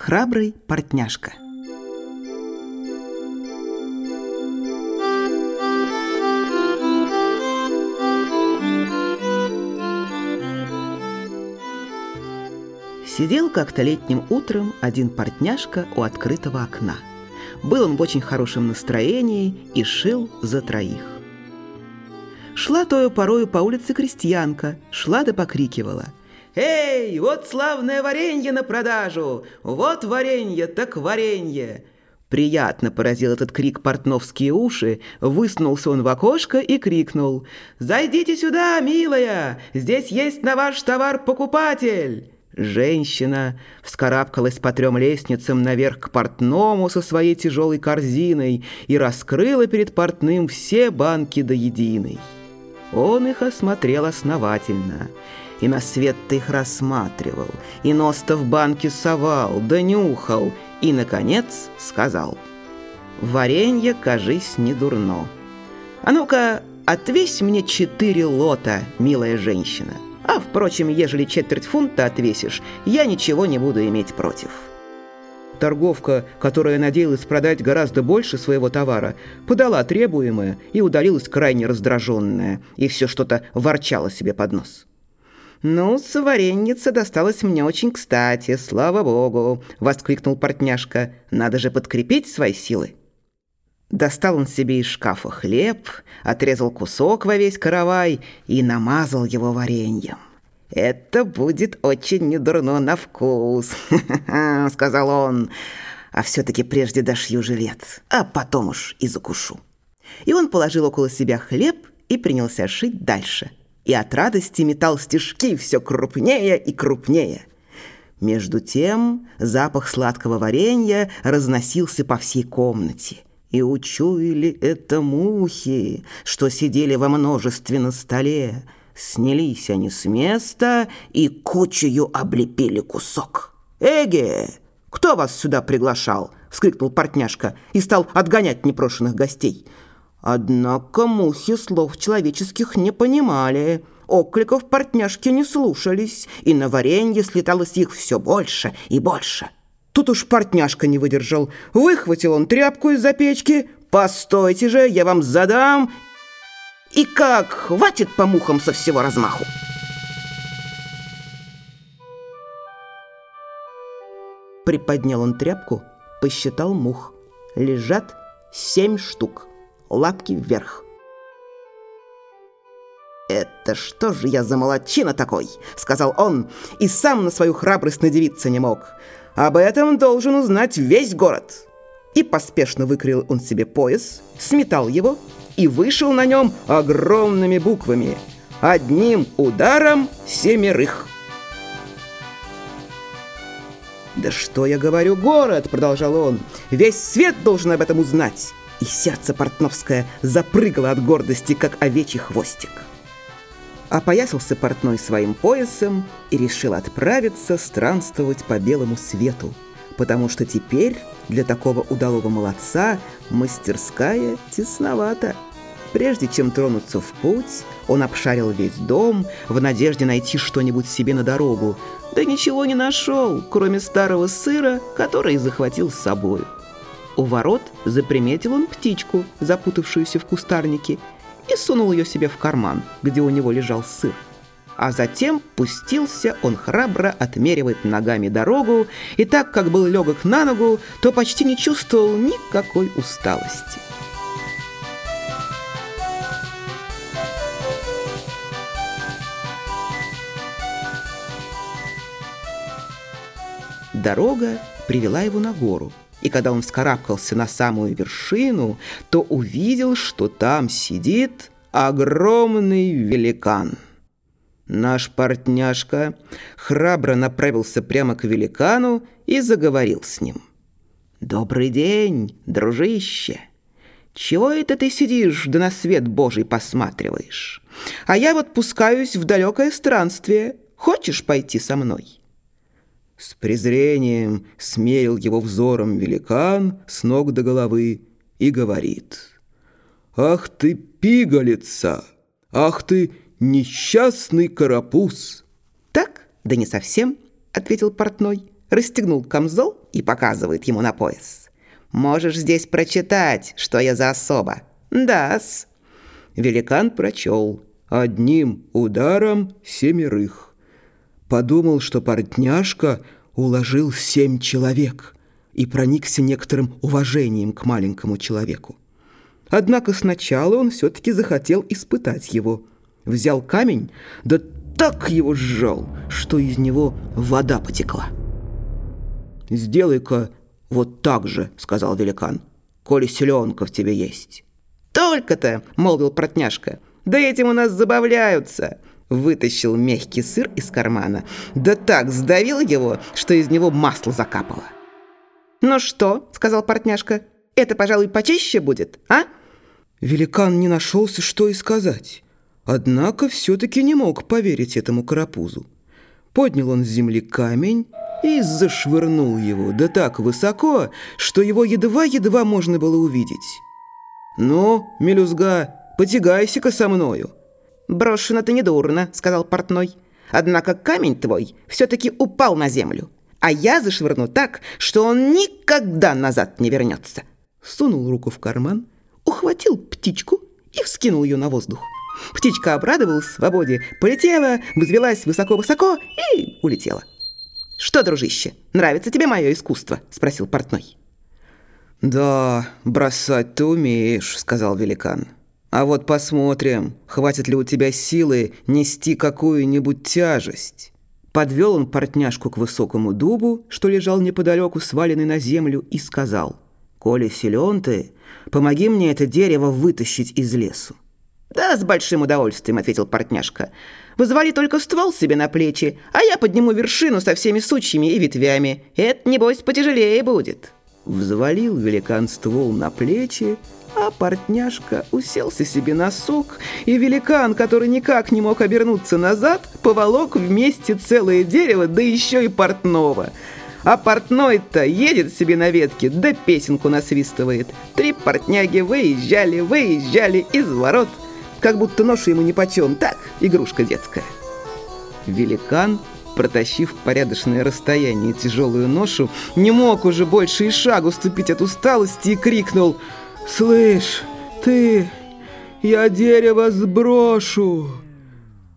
Храбрый портняшка. Сидел как-то летним утром один портняшка у открытого окна. Был он в очень хорошем настроении и шил за троих. Шла тою порою по улице крестьянка, шла да покрикивала – «Эй, вот славное варенье на продажу! Вот варенье, так варенье!» Приятно поразил этот крик портновские уши, высунулся он в окошко и крикнул «Зайдите сюда, милая! Здесь есть на ваш товар покупатель!» Женщина вскарабкалась по трем лестницам наверх к портному со своей тяжелой корзиной и раскрыла перед портным все банки до единой. Он их осмотрел основательно – и на свет ты их рассматривал, и нос-то в банке совал, да нюхал, и, наконец, сказал, «Варенье, кажись, не дурно. А ну-ка, отвесь мне четыре лота, милая женщина. А, впрочем, ежели четверть фунта отвесишь, я ничего не буду иметь против». Торговка, которая надеялась продать гораздо больше своего товара, подала требуемое и удалилась крайне раздраженная, и все что-то ворчало себе под нос. «Ну, соваренница досталась мне очень кстати, слава богу!» — воскликнул портняшка. «Надо же подкрепить свои силы!» Достал он себе из шкафа хлеб, отрезал кусок во весь каравай и намазал его вареньем. «Это будет очень недурно на вкус», — сказал он. «А все-таки прежде дошью жилет, а потом уж и закушу». И он положил около себя хлеб и принялся шить дальше — и от радости метал стежки все крупнее и крупнее. Между тем запах сладкого варенья разносился по всей комнате. И учуяли это мухи, что сидели во множестве на столе. Снялись они с места и кучею облепили кусок. «Эге, кто вас сюда приглашал?» — вскрикнул портняшка и стал отгонять непрошенных гостей — Однако мухи слов человеческих не понимали. Окликов портняшки не слушались, и на варенье слеталось их все больше и больше. Тут уж портняшка не выдержал. Выхватил он тряпку из-за печки. «Постойте же, я вам задам!» И как хватит по мухам со всего размаху. Приподнял он тряпку, посчитал мух. Лежат семь штук лапки вверх. «Это что же я за молодчина такой?» — сказал он, и сам на свою храбрость надевиться не мог. «Об этом должен узнать весь город». И поспешно выкрил он себе пояс, сметал его и вышел на нем огромными буквами. «Одним ударом семерых». «Да что я говорю, город!» — продолжал он. «Весь свет должен об этом узнать!» И сердце портновское запрыгало от гордости, как овечий хвостик. Опоясался портной своим поясом и решил отправиться странствовать по белому свету, потому что теперь для такого удалого молодца мастерская тесновата. Прежде чем тронуться в путь, он обшарил весь дом в надежде найти что-нибудь себе на дорогу, да ничего не нашел, кроме старого сыра, который захватил с собой. У ворот заприметил он птичку, запутавшуюся в кустарнике, и сунул ее себе в карман, где у него лежал сыр. А затем пустился он храбро отмеривать ногами дорогу, и так как был легок на ногу, то почти не чувствовал никакой усталости. Дорога привела его на гору, и когда он вскарабкался на самую вершину, то увидел, что там сидит огромный великан. Наш портняшка храбро направился прямо к великану и заговорил с ним. «Добрый день, дружище! Чего это ты сидишь да на свет Божий посматриваешь? А я вот пускаюсь в далекое странствие. Хочешь пойти со мной?» С презрением смерил его взором великан с ног до головы и говорит. «Ах ты, пигалица! Ах ты, несчастный карапуз!» «Так, да не совсем», — ответил портной, расстегнул камзол и показывает ему на пояс. «Можешь здесь прочитать, что я за особа». «Да-с». Великан прочел. «Одним ударом семерых». Подумал, что портняшка уложил семь человек и проникся некоторым уважением к маленькому человеку. Однако сначала он все-таки захотел испытать его. Взял камень, да так его сжал, что из него вода потекла. «Сделай-ка вот так же», — сказал великан, — «коли селенка в тебе есть». «Только-то», — молвил протняшка, — «да этим у нас забавляются». Вытащил мягкий сыр из кармана, да так сдавил его, что из него масло закапало. «Ну что?» — сказал портняшка. «Это, пожалуй, почище будет, а?» Великан не нашелся, что и сказать. Однако все-таки не мог поверить этому карапузу. Поднял он с земли камень и зашвырнул его, да так высоко, что его едва-едва можно было увидеть. «Ну, мелюзга, потягайся-ка со мною». «Брошено-то недурно», — сказал портной. «Однако камень твой все-таки упал на землю, а я зашвырну так, что он никогда назад не вернется». Сунул руку в карман, ухватил птичку и вскинул ее на воздух. Птичка обрадовалась свободе, полетела, взвелась высоко-высоко и улетела. «Что, дружище, нравится тебе мое искусство?» – спросил портной. «Да, бросать ты умеешь», – сказал великан. «А вот посмотрим, хватит ли у тебя силы нести какую-нибудь тяжесть». Подвел он портняшку к высокому дубу, что лежал неподалеку, сваленный на землю, и сказал, «Коли силен ты, помоги мне это дерево вытащить из лесу». «Да, с большим удовольствием», — ответил портняшка. «Вызвали только ствол себе на плечи, а я подниму вершину со всеми сучьями и ветвями. Это, небось, потяжелее будет». Взвалил великан ствол на плечи, а портняшка уселся себе на сук, и великан, который никак не мог обернуться назад, поволок вместе целое дерево, да еще и портного. А портной-то едет себе на ветке, да песенку насвистывает. Три портняги выезжали, выезжали из ворот – как будто ношу ему нипочем. Так, игрушка детская. Великан, протащив порядочное расстояние тяжелую ношу, не мог уже больше и шагу ступить от усталости и крикнул «Слышь, ты, я дерево сброшу!»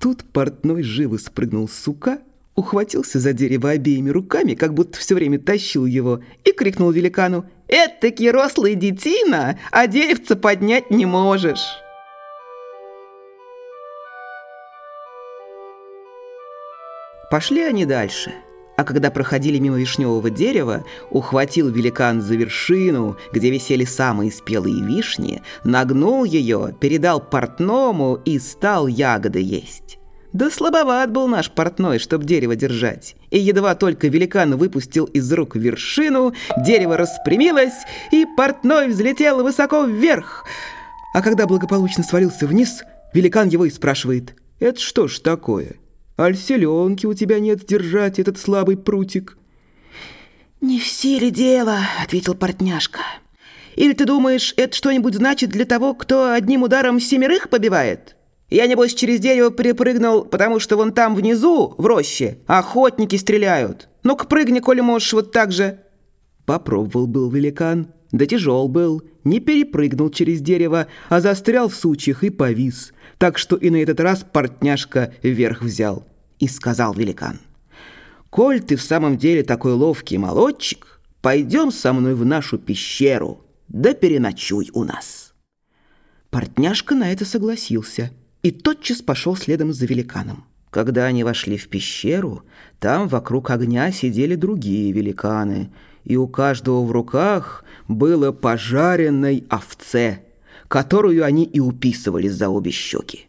Тут портной живо спрыгнул с сука, ухватился за дерево обеими руками, как будто все время тащил его, и крикнул великану «Это-таки рослый детина, а деревца поднять не можешь!» Пошли они дальше. А когда проходили мимо вишневого дерева, ухватил великан за вершину, где висели самые спелые вишни, нагнул ее, передал портному и стал ягоды есть. Да слабоват был наш портной, чтоб дерево держать. И едва только великан выпустил из рук вершину, дерево распрямилось, и портной взлетел высоко вверх. А когда благополучно свалился вниз, великан его и спрашивает, «Это что ж такое?» Аль селенки у тебя нет держать этот слабый прутик?» «Не в силе дело», — ответил портняшка. «Или ты думаешь, это что-нибудь значит для того, кто одним ударом семерых побивает? Я, небось, через дерево перепрыгнул, потому что вон там внизу, в роще, охотники стреляют. Ну-ка прыгни, коли можешь вот так же». Попробовал был великан, да тяжел был, не перепрыгнул через дерево, а застрял в сучьях и повис так что и на этот раз портняшка вверх взял. И сказал великан, «Коль ты в самом деле такой ловкий молодчик, пойдем со мной в нашу пещеру, да переночуй у нас». Портняшка на это согласился и тотчас пошел следом за великаном. Когда они вошли в пещеру, там вокруг огня сидели другие великаны, и у каждого в руках было пожаренной овце – которую они и уписывали за обе щеки.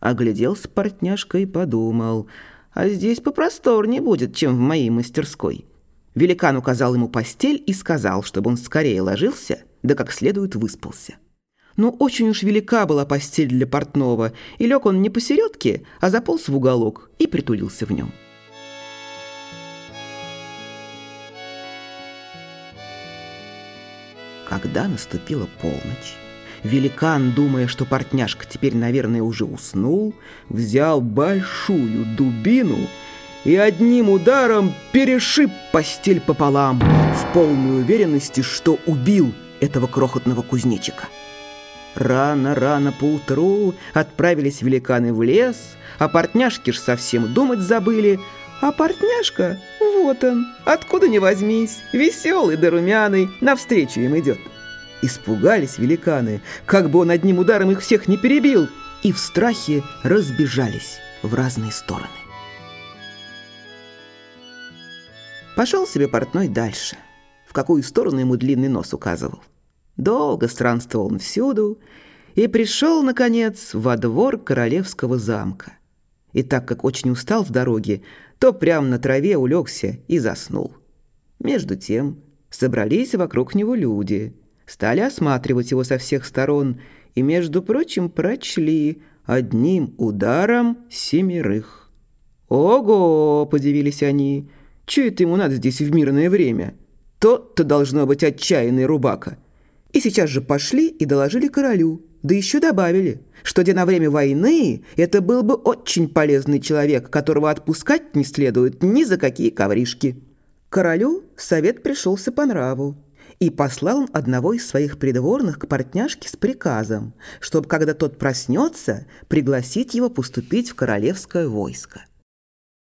Огляделся портняшка и подумал, а здесь попросторнее будет, чем в моей мастерской. Великан указал ему постель и сказал, чтобы он скорее ложился, да как следует выспался. Но очень уж велика была постель для портного, и лег он не посередке, а заполз в уголок и притулился в нем. Когда наступила полночь, Великан, думая, что портняшка теперь, наверное, уже уснул, взял большую дубину и одним ударом перешиб постель пополам в полной уверенности, что убил этого крохотного кузнечика. Рано-рано поутру отправились великаны в лес, а портняшки ж совсем думать забыли, а портняшка, вот он, откуда ни возьмись, веселый да румяный, навстречу им идет. Испугались великаны, как бы он одним ударом их всех не перебил, и в страхе разбежались в разные стороны. Пошел себе портной дальше, в какую сторону ему длинный нос указывал. Долго странствовал он всюду и пришел, наконец, во двор королевского замка. И так как очень устал в дороге, то прямо на траве улегся и заснул. Между тем собрались вокруг него люди, стали осматривать его со всех сторон и, между прочим, прочли одним ударом семерых. «Ого!» – подивились они. «Че это ему надо здесь в мирное время? Тот-то должно быть отчаянный рубака». И сейчас же пошли и доложили королю, да еще добавили, что где на время войны это был бы очень полезный человек, которого отпускать не следует ни за какие ковришки. Королю совет пришелся по нраву, и послал он одного из своих придворных к портняшке с приказом, чтобы, когда тот проснется, пригласить его поступить в королевское войско.